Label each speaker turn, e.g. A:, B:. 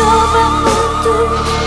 A: coba untuk